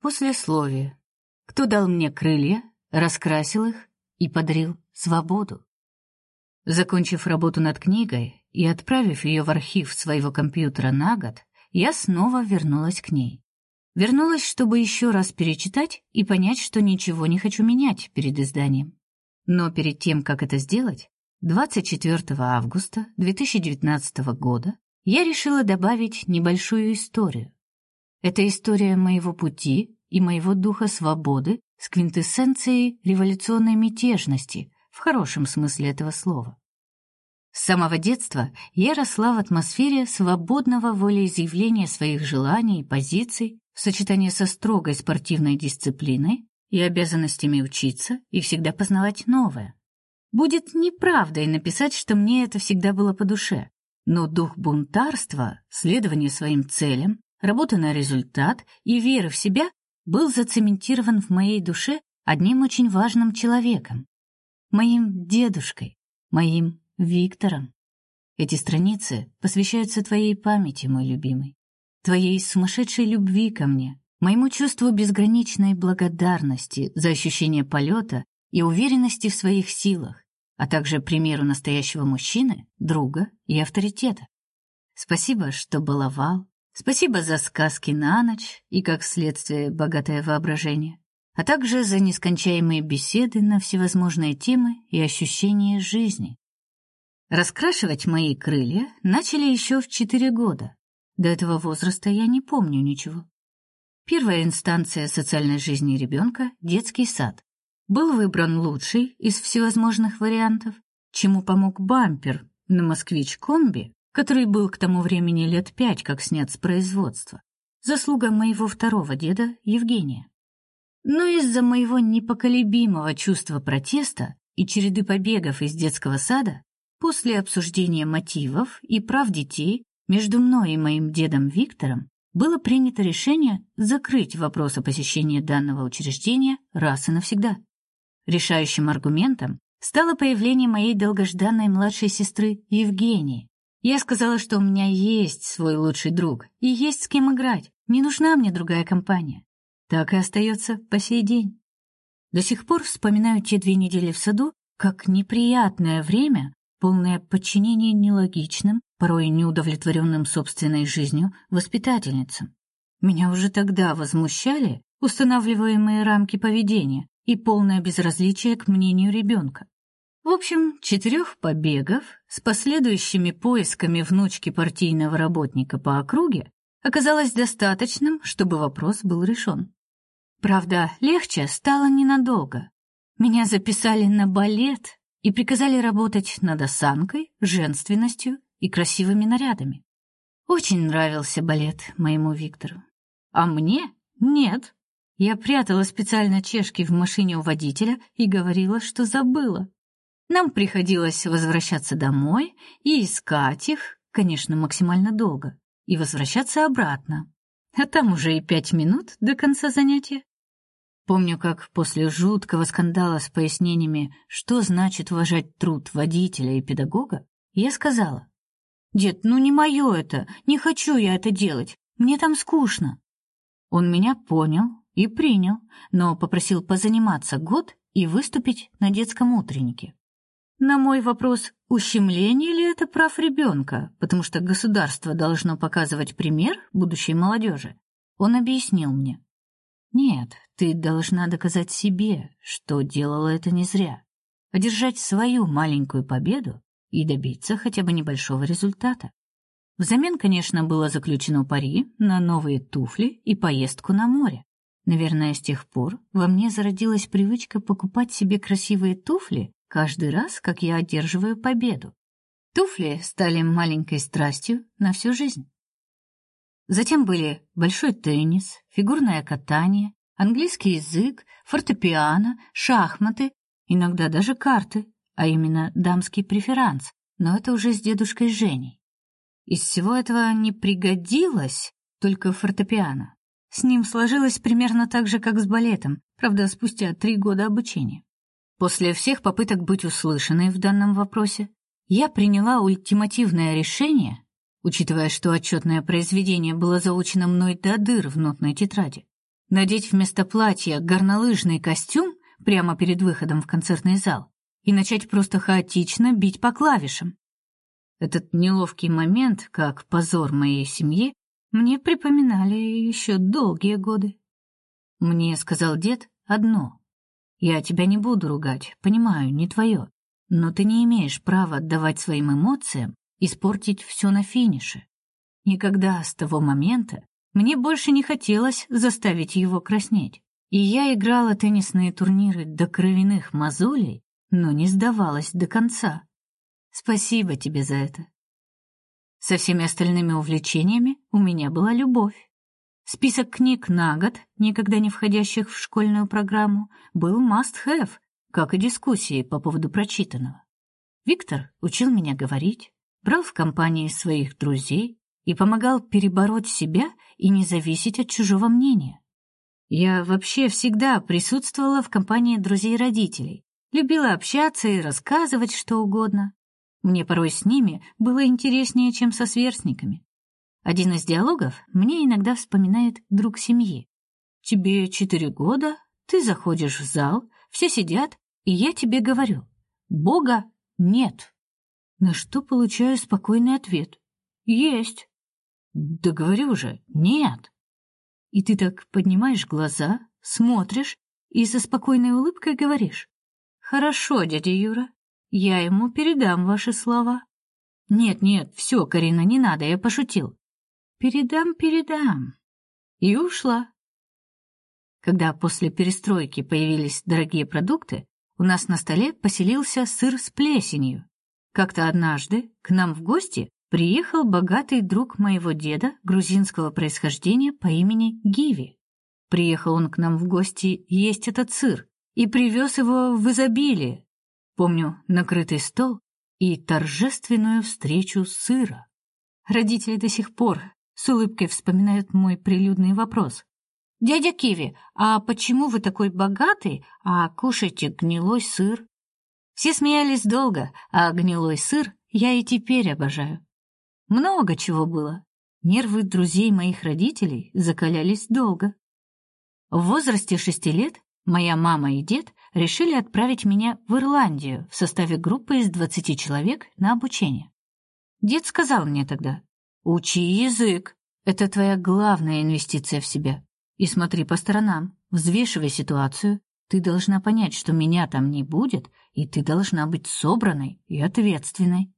Послесловие. Кто дал мне крылья, раскрасил их и подарил свободу? Закончив работу над книгой и отправив ее в архив своего компьютера на год, я снова вернулась к ней. Вернулась, чтобы еще раз перечитать и понять, что ничего не хочу менять перед изданием. Но перед тем, как это сделать, 24 августа 2019 года я решила добавить небольшую историю. Это история моего пути и моего духа свободы с квинтэссенцией революционной мятежности в хорошем смысле этого слова. С самого детства я росла в атмосфере свободного волеизъявления своих желаний и позиций в сочетании со строгой спортивной дисциплиной и обязанностями учиться и всегда познавать новое. Будет неправдой написать, что мне это всегда было по душе, но дух бунтарства, следования своим целям, работа на результат и вера в себя был зацементирован в моей душе одним очень важным человеком моим дедушкой, моим Виктором. Эти страницы посвящаются твоей памяти, мой любимый, твоей сумасшедшей любви ко мне, моему чувству безграничной благодарности за ощущение полета и уверенности в своих силах, а также примеру настоящего мужчины, друга и авторитета. Спасибо, что баловал, спасибо за сказки на ночь и, как следствие, богатое воображение, а также за нескончаемые беседы на всевозможные темы и ощущения жизни. Раскрашивать мои крылья начали еще в четыре года. До этого возраста я не помню ничего. Первая инстанция социальной жизни ребенка — детский сад. Был выбран лучший из всевозможных вариантов, чему помог бампер на «Москвич-комби», который был к тому времени лет пять как снят с производства. Заслуга моего второго деда Евгения. Но из-за моего непоколебимого чувства протеста и череды побегов из детского сада, после обсуждения мотивов и прав детей между мной и моим дедом Виктором было принято решение закрыть вопрос о посещении данного учреждения раз и навсегда. Решающим аргументом стало появление моей долгожданной младшей сестры Евгении. Я сказала, что у меня есть свой лучший друг и есть с кем играть. Не нужна мне другая компания. Так и остается по сей день. До сих пор вспоминаю те две недели в саду как неприятное время, полное подчинения нелогичным, порой неудовлетворенным собственной жизнью воспитательницам. Меня уже тогда возмущали устанавливаемые рамки поведения и полное безразличие к мнению ребенка. В общем, четырех побегов с последующими поисками внучки партийного работника по округе оказалось достаточным, чтобы вопрос был решен. Правда, легче стало ненадолго. Меня записали на балет и приказали работать над осанкой, женственностью и красивыми нарядами. Очень нравился балет моему Виктору. А мне нет. Я прятала специально чешки в машине у водителя и говорила, что забыла. Нам приходилось возвращаться домой и искать их, конечно, максимально долго, и возвращаться обратно. А там уже и пять минут до конца занятия. Помню, как после жуткого скандала с пояснениями, что значит уважать труд водителя и педагога, я сказала: "Дед, ну не мое это, не хочу я это делать. Мне там скучно". Он меня понял и принял, но попросил позаниматься год и выступить на детском утреннике. На мой вопрос, ущемление ли это прав ребенка, потому что государство должно показывать пример будущей молодежи, он объяснил мне: "Нет, ты должна доказать себе, что делала это не зря, одержать свою маленькую победу и добиться хотя бы небольшого результата. Взамен, конечно, было заключено пари на новые туфли и поездку на море. Наверное, с тех пор во мне зародилась привычка покупать себе красивые туфли каждый раз, как я одерживаю победу. Туфли стали маленькой страстью на всю жизнь. Затем были большой теннис, фигурное катание, английский язык, фортепиано, шахматы, иногда даже карты, а именно дамский преферанс, но это уже с дедушкой Женей. Из всего этого не пригодилось только фортепиано. С ним сложилось примерно так же, как с балетом, правда, спустя три года обучения. После всех попыток быть услышанной в данном вопросе, я приняла ультимативное решение учитывая, что отчетное произведение было заучено мной до дыр в нотной тетради. Надеть вместо платья горнолыжный костюм прямо перед выходом в концертный зал и начать просто хаотично бить по клавишам. Этот неловкий момент, как позор моей семьи, мне припоминали еще долгие годы. Мне сказал дед одно: "Я тебя не буду ругать, понимаю, не твое, но ты не имеешь права отдавать своим эмоциям испортить все на финише". Никогда с того момента мне больше не хотелось заставить его краснеть. И я играла теннисные турниры до кровяных мозолей, но не сдавалась до конца. Спасибо тебе за это. Со всеми остальными увлечениями у меня была любовь. Список книг на год, никогда не входящих в школьную программу, был must-have, как и дискуссии по поводу прочитанного. Виктор учил меня говорить, брал в компании своих друзей и помогал перебороть себя и не зависеть от чужого мнения. Я вообще всегда присутствовала в компании друзей родителей, любила общаться и рассказывать что угодно. Мне порой с ними было интереснее, чем со сверстниками. Один из диалогов мне иногда вспоминает друг семьи. Тебе четыре года, ты заходишь в зал, все сидят, и я тебе говорю: Бога нет. На что получаю спокойный ответ: есть. Да говорю же, нет. И ты так поднимаешь глаза, смотришь и со спокойной улыбкой говоришь: "Хорошо, дядя Юра, я ему передам ваши слова. Нет, нет, все, Карина, не надо, я пошутил. Передам, передам. И ушла. Когда после перестройки появились дорогие продукты, у нас на столе поселился сыр с плесенью. Как-то однажды к нам в гости приехал богатый друг моего деда грузинского происхождения по имени Гиви. Приехал он к нам в гости есть этот сыр и привез его в изобилии, Помню накрытый стол и торжественную встречу сыра. Родители до сих пор с улыбкой вспоминают мой прилюдный вопрос. «Дядя Киви, а почему вы такой богатый, а кушаете гнилой сыр?» Все смеялись долго, а гнилой сыр я и теперь обожаю. Много чего было. Нервы друзей моих родителей закалялись долго. В возрасте шести лет моя мама и дед решили отправить меня в Ирландию в составе группы из 20 человек на обучение. Дед сказал мне тогда: "Учи язык. Это твоя главная инвестиция в себя. И смотри по сторонам, взвешивай ситуацию. Ты должна понять, что меня там не будет, и ты должна быть собранной и ответственной".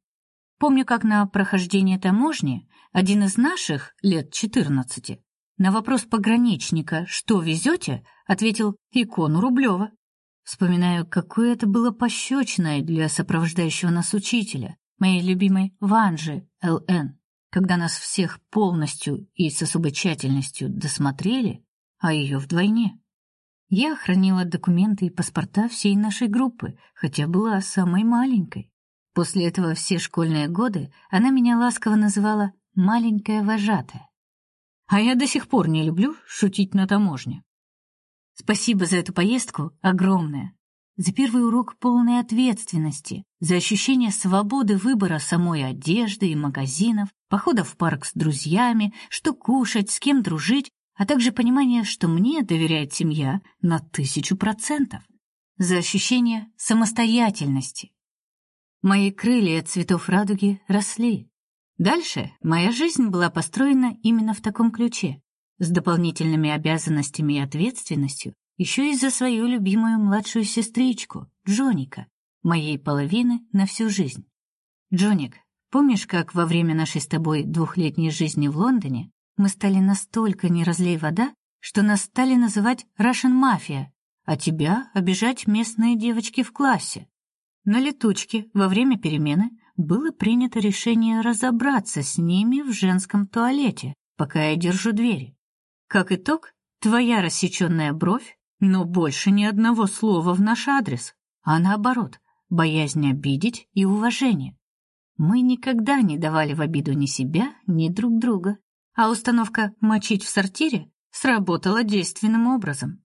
Помню, как на прохождение таможни один из наших лет 14 на вопрос пограничника: "Что везете?" ответил: "Икону Рублева". Вспоминаю, какое это было пощечиной для сопровождающего нас учителя, моей любимой Ванжи ЛН, когда нас всех полностью и с особой тщательностью досмотрели, а ее вдвойне. Я хранила документы и паспорта всей нашей группы, хотя была самой маленькой. После этого все школьные годы она меня ласково называла маленькая вожатая. А я до сих пор не люблю шутить на таможне. Спасибо за эту поездку огромное. За первый урок полной ответственности, за ощущение свободы выбора самой одежды и магазинов, походов в парк с друзьями, что кушать, с кем дружить, а также понимание, что мне доверяет семья на тысячу процентов. За ощущение самостоятельности. Мои крылья цветов радуги росли. Дальше моя жизнь была построена именно в таком ключе с дополнительными обязанностями и ответственностью, еще и за свою любимую младшую сестричку, Джоника, моей половины на всю жизнь. Джоник, помнишь, как во время нашей с тобой двухлетней жизни в Лондоне мы стали настолько не разлей вода, что нас стали называть Russian Mafia, а тебя обижать местные девочки в классе? На летучке во время перемены было принято решение разобраться с ними в женском туалете, пока я держу двери. Как итог, твоя рассеченная бровь, но больше ни одного слова в наш адрес, а наоборот, боязнь обидеть и уважение. Мы никогда не давали в обиду ни себя, ни друг друга, а установка мочить в сортире сработала действенным образом.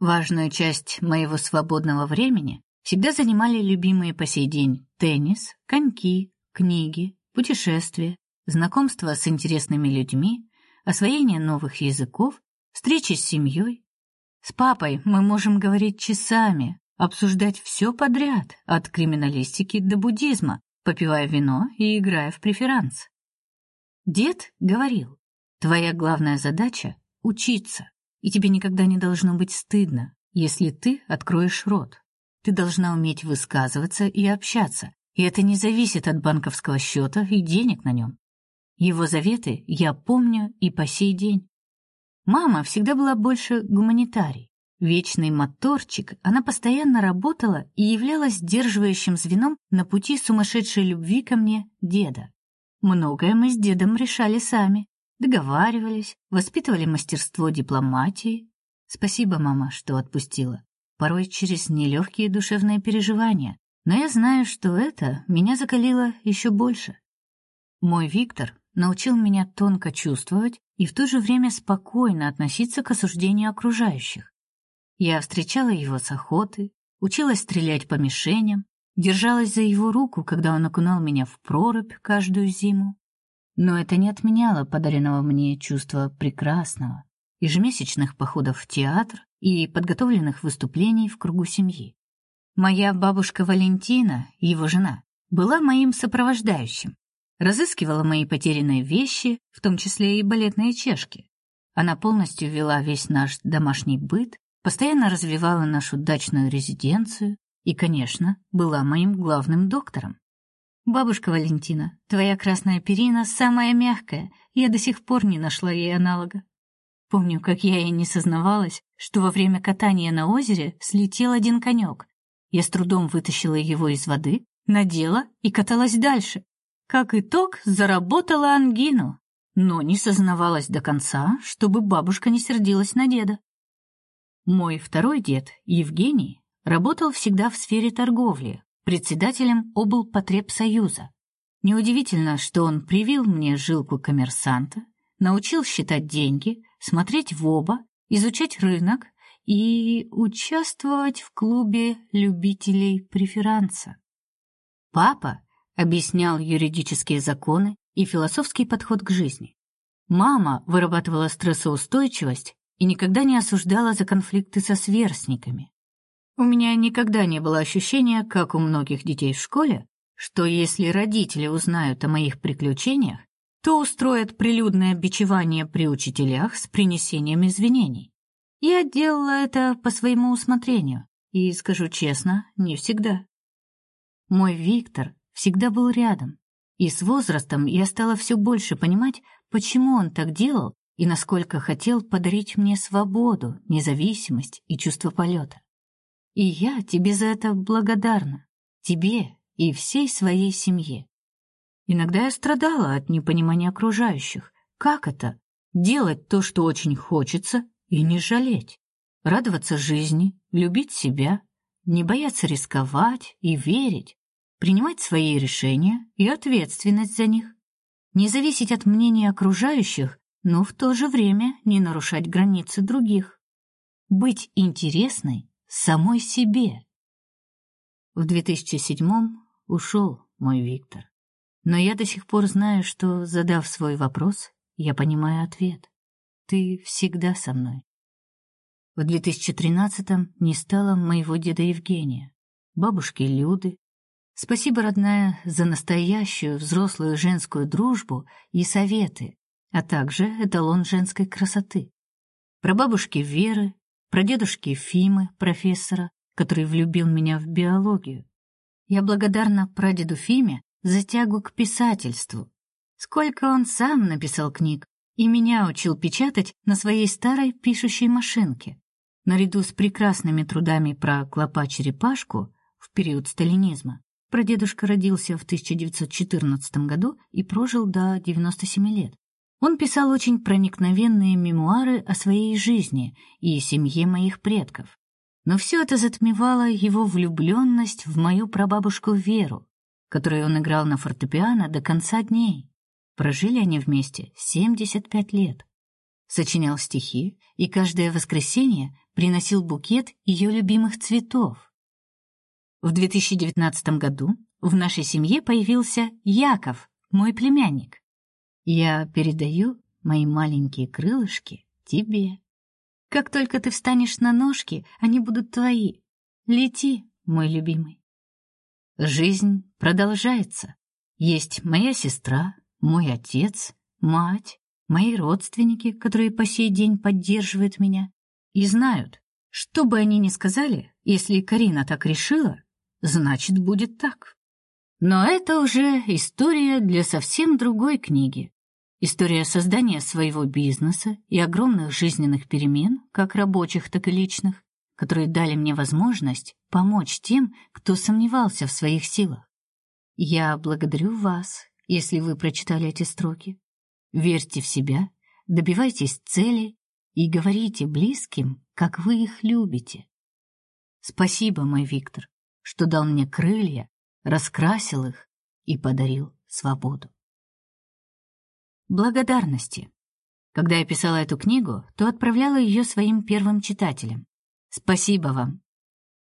Важную часть моего свободного времени всегда занимали любимые по сей день теннис, коньки, книги, путешествия, знакомство с интересными людьми, освоение новых языков, встречи с семьей. С папой мы можем говорить часами, обсуждать все подряд, от криминалистики до буддизма, попивая вино и играя в преферанс. Дед говорил: "Твоя главная задача учиться, и тебе никогда не должно быть стыдно, если ты откроешь рот. Ты должна уметь высказываться и общаться, и это не зависит от банковского счета и денег на нем. Его заветы я помню и по сей день. Мама всегда была больше гуманитарий. Вечный моторчик, она постоянно работала и являлась сдерживающим звеном на пути сумасшедшей любви ко мне деда. Многое мы с дедом решали сами, договаривались, воспитывали мастерство дипломатии. Спасибо, мама, что отпустила. Порой через нелегкие душевные переживания, но я знаю, что это меня закалило еще больше. Мой Виктор научил меня тонко чувствовать и в то же время спокойно относиться к осуждению окружающих. Я встречала его с охоты, училась стрелять по мишеням, держалась за его руку, когда он окунал меня в прорубь каждую зиму. Но это не отменяло подаренного мне чувства прекрасного, ежемесячных походов в театр и подготовленных выступлений в кругу семьи. Моя бабушка Валентина, его жена, была моим сопровождающим, разыскивала мои потерянные вещи, в том числе и балетные чешки. Она полностью вела весь наш домашний быт, постоянно развивала нашу дачную резиденцию и, конечно, была моим главным доктором. Бабушка Валентина, твоя красная перина самая мягкая. Я до сих пор не нашла ей аналога. Помню, как я и не сознавалась, что во время катания на озере слетел один конек. Я с трудом вытащила его из воды, надела и каталась дальше. Как итог, заработала ангину, но не сознавалась до конца, чтобы бабушка не сердилась на деда. Мой второй дед, Евгений, работал всегда в сфере торговли, председателем облпотребсоюза. Неудивительно, что он привил мне жилку коммерсанта, научил считать деньги, смотреть в оба, изучать рынок и участвовать в клубе любителей преферанса. Папа объяснял юридические законы и философский подход к жизни. Мама вырабатывала стрессоустойчивость и никогда не осуждала за конфликты со сверстниками. У меня никогда не было ощущения, как у многих детей в школе, что если родители узнают о моих приключениях, то устроят прилюдное бичевание при учителях с принесением извинений. Я делала это по своему усмотрению, и, скажу честно, не всегда. Мой Виктор всегда был рядом. И с возрастом я стала все больше понимать, почему он так делал и насколько хотел подарить мне свободу, независимость и чувство полета. И я тебе за это благодарна, тебе и всей своей семье. Иногда я страдала от непонимания окружающих. Как это делать то, что очень хочется, и не жалеть, радоваться жизни, любить себя, не бояться рисковать и верить, принимать свои решения и ответственность за них, не зависеть от мнения окружающих, но в то же время не нарушать границы других, быть интересной самой себе. В 2007-м ушел мой Виктор. Но я до сих пор знаю, что, задав свой вопрос, я понимаю ответ. Ты всегда со мной. В 2013-м не стало моего деда Евгения, бабушки Люды, Спасибо, родная, за настоящую взрослую женскую дружбу и советы, а также эталон женской красоты. Про бабушки Веры, про дедушки Фимы, профессора, который влюбил меня в биологию. Я благодарна прадеду Фиме за тягу к писательству. Сколько он сам написал книг и меня учил печатать на своей старой пишущей машинке. Наряду с прекрасными трудами про клопа-черепашку в период сталинизма Прадедушка родился в 1914 году и прожил до 97 лет. Он писал очень проникновенные мемуары о своей жизни и семье моих предков. Но все это затмевало его влюбленность в мою прабабушку Веру, которую он играл на фортепиано до конца дней. Прожили они вместе 75 лет. Сочинял стихи и каждое воскресенье приносил букет ее любимых цветов. В 2019 году в нашей семье появился Яков, мой племянник. Я передаю мои маленькие крылышки тебе. Как только ты встанешь на ножки, они будут твои. Лети, мой любимый. Жизнь продолжается. Есть моя сестра, мой отец, мать, мои родственники, которые по сей день поддерживают меня и знают, что бы они ни сказали, если Карина так решила, значит, будет так. Но это уже история для совсем другой книги. История создания своего бизнеса и огромных жизненных перемен, как рабочих, так и личных, которые дали мне возможность помочь тем, кто сомневался в своих силах. Я благодарю вас, если вы прочитали эти строки. Верьте в себя, добивайтесь целей и говорите близким, как вы их любите. Спасибо, мой Виктор, что дал мне крылья, раскрасил их и подарил свободу благодарности. Когда я писала эту книгу, то отправляла ее своим первым читателям. Спасибо вам.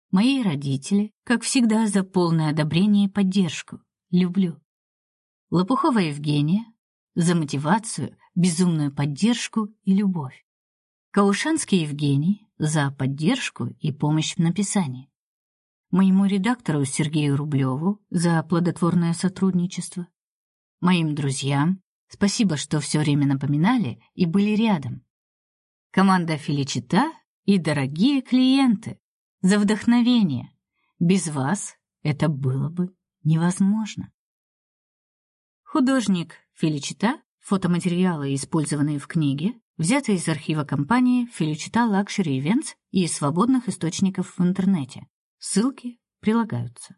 Мои родители, как всегда, за полное одобрение и поддержку. Люблю. Лопухова Евгения за мотивацию, безумную поддержку и любовь. Каушанский Евгений за поддержку и помощь в написании. Моему редактору Сергею Рублеву за плодотворное сотрудничество. Моим друзьям Спасибо, что все время напоминали и были рядом. Команда Феличита и дорогие клиенты за вдохновение. Без вас это было бы невозможно. Художник Феличита, фотоматериалы, использованные в книге, взяты из архива компании Феличита Luxury Events и из свободных источников в интернете. Ссылки прилагаются.